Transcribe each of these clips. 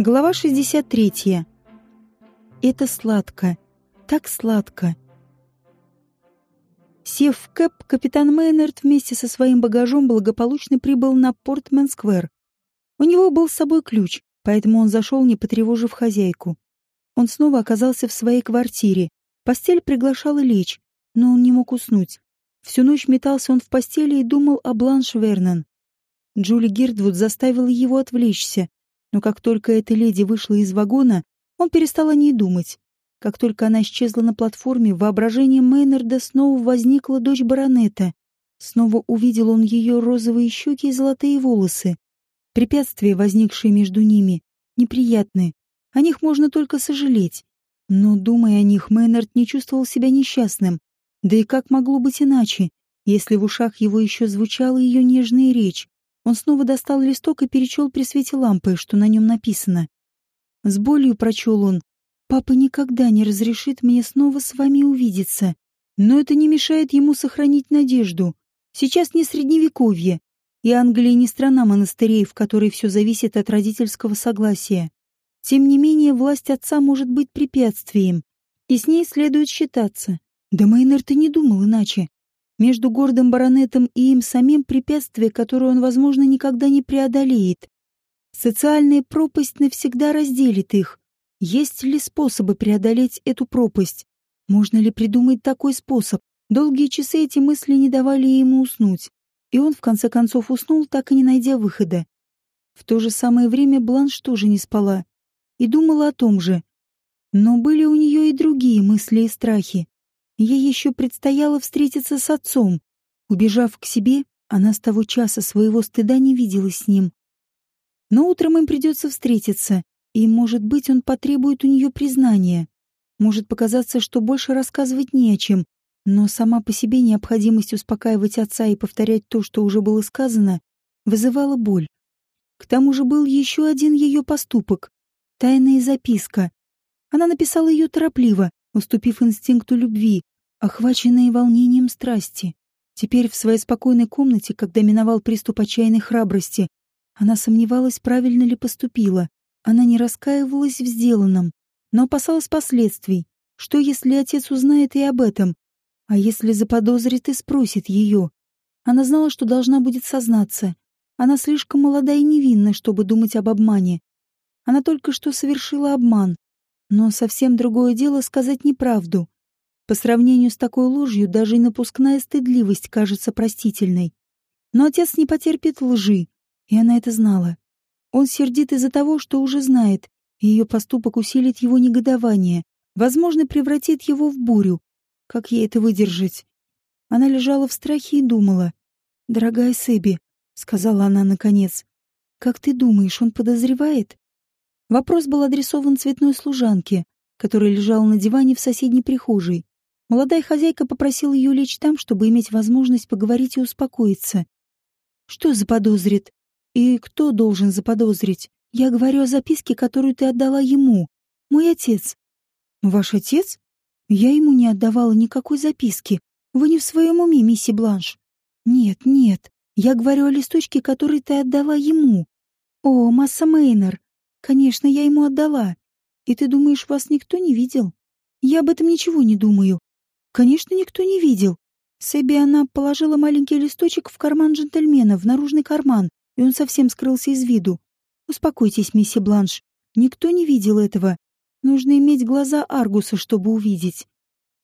Глава 63. Это сладко. Так сладко. Сев в кэп, капитан Мейнард вместе со своим багажом благополучно прибыл на Портмен-сквер. У него был с собой ключ, поэтому он зашел, не потревожив хозяйку. Он снова оказался в своей квартире. Постель приглашала лечь, но он не мог уснуть. Всю ночь метался он в постели и думал о Бланш Вернон. Джули Гирдвуд заставила его отвлечься, но как только эта леди вышла из вагона, он перестал о ней думать. Как только она исчезла на платформе, в воображении Мейнарда снова возникла дочь баронета. Снова увидел он ее розовые щеки и золотые волосы. Препятствия, возникшие между ними, неприятны. О них можно только сожалеть. Но, думая о них, Мейнард не чувствовал себя несчастным. Да и как могло быть иначе, если в ушах его еще звучала ее нежная речь? Он снова достал листок и перечел при свете лампы, что на нем написано. С болью прочел он. «Папа никогда не разрешит мне снова с вами увидеться. Но это не мешает ему сохранить надежду. Сейчас не средневековье, и Англия не страна монастырей, в которой все зависит от родительского согласия. Тем не менее, власть отца может быть препятствием, и с ней следует считаться. Да Мейнард и не думал иначе. Между гордым баронетом и им самим препятствие, которое он, возможно, никогда не преодолеет. Социальная пропасть навсегда разделит их. Есть ли способы преодолеть эту пропасть? Можно ли придумать такой способ? Долгие часы эти мысли не давали ему уснуть. И он, в конце концов, уснул, так и не найдя выхода. В то же самое время Бланш тоже не спала. И думала о том же. Но были у нее и другие мысли и страхи. Ей еще предстояло встретиться с отцом. Убежав к себе, она с того часа своего стыда не виделась с ним. Но утром им придется встретиться, и, может быть, он потребует у нее признания. Может показаться, что больше рассказывать не о чем, но сама по себе необходимость успокаивать отца и повторять то, что уже было сказано, вызывала боль. К тому же был еще один ее поступок — тайная записка. Она написала ее торопливо, уступив инстинкту любви, охваченные волнением страсти. Теперь в своей спокойной комнате, когда миновал приступ отчаянной храбрости, она сомневалась, правильно ли поступила. Она не раскаивалась в сделанном, но опасалась последствий. Что, если отец узнает и об этом? А если заподозрит и спросит ее? Она знала, что должна будет сознаться. Она слишком молода и невинна, чтобы думать об обмане. Она только что совершила обман. Но совсем другое дело сказать неправду. По сравнению с такой ложью даже и напускная стыдливость кажется простительной. Но отец не потерпит лжи, и она это знала. Он сердит из-за того, что уже знает, и ее поступок усилит его негодование, возможно, превратит его в бурю. Как ей это выдержать? Она лежала в страхе и думала. «Дорогая Сэби», — сказала она наконец, — «как ты думаешь, он подозревает?» Вопрос был адресован цветной служанке, которая лежала на диване в соседней прихожей. Молодая хозяйка попросила ее лечь там, чтобы иметь возможность поговорить и успокоиться. «Что заподозрит? И кто должен заподозрить? Я говорю о записке, которую ты отдала ему. Мой отец». «Ваш отец? Я ему не отдавала никакой записки. Вы не в своем уме, мисси Бланш?» «Нет, нет. Я говорю о листочке, который ты отдала ему. О, Масса Мейнер. Конечно, я ему отдала. И ты думаешь, вас никто не видел? Я об этом ничего не думаю. Конечно, никто не видел. Сэби она положила маленький листочек в карман джентльмена, в наружный карман, и он совсем скрылся из виду. Успокойтесь, мисси Бланш. Никто не видел этого. Нужно иметь глаза Аргуса, чтобы увидеть.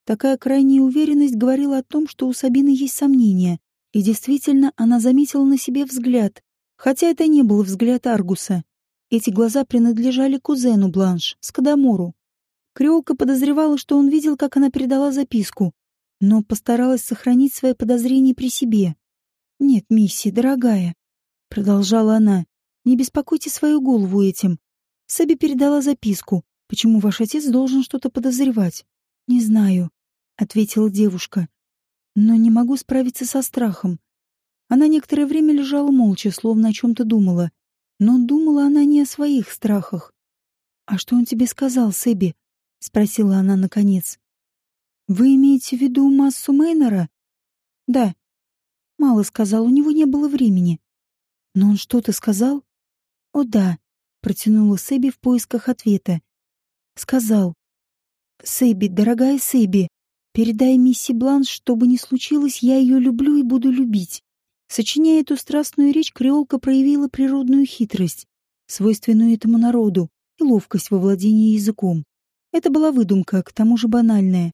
Такая крайняя уверенность говорила о том, что у Сабины есть сомнения. И действительно, она заметила на себе взгляд. Хотя это не был взгляд Аргуса. Эти глаза принадлежали кузену Бланш, Скадамору. Креолка подозревала, что он видел, как она передала записку, но постаралась сохранить свои подозрения при себе. «Нет, мисси, дорогая», — продолжала она, — «не беспокойте свою голову этим. Сэби передала записку. Почему ваш отец должен что-то подозревать?» «Не знаю», — ответила девушка. «Но не могу справиться со страхом». Она некоторое время лежала молча, словно о чем-то думала. Но думала она не о своих страхах. «А что он тебе сказал, Сэби?» — спросила она наконец. «Вы имеете в виду массу Мейнера?» «Да». Мало сказал, у него не было времени. «Но он что-то сказал?» «О да», Протянула Сэби в поисках ответа. Сказал. «Сэби, дорогая Сэби, передай мисси Бланш, что бы ни случилось, я ее люблю и буду любить». Сочиняя эту страстную речь, креолка проявила природную хитрость, свойственную этому народу, и ловкость во владении языком. Это была выдумка, к тому же банальная.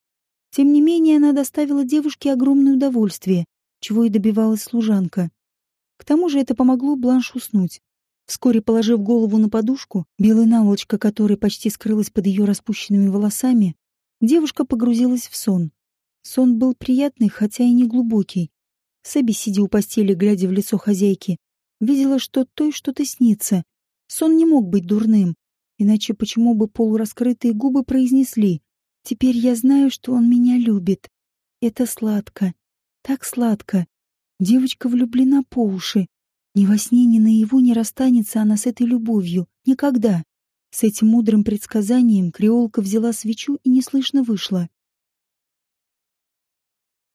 Тем не менее, она доставила девушке огромное удовольствие, чего и добивалась служанка. К тому же это помогло Бланш уснуть. Вскоре положив голову на подушку, белая наволочка которой почти скрылась под ее распущенными волосами, девушка погрузилась в сон. Сон был приятный, хотя и не глубокий. Сэби, сидя у постели, глядя в лицо хозяйки, видела, что той что-то снится. Сон не мог быть дурным, иначе почему бы полураскрытые губы произнесли «Теперь я знаю, что он меня любит». Это сладко, так сладко. Девочка влюблена по уши. Ни во сне, ни наяву не расстанется она с этой любовью. Никогда. С этим мудрым предсказанием креолка взяла свечу и неслышно вышла.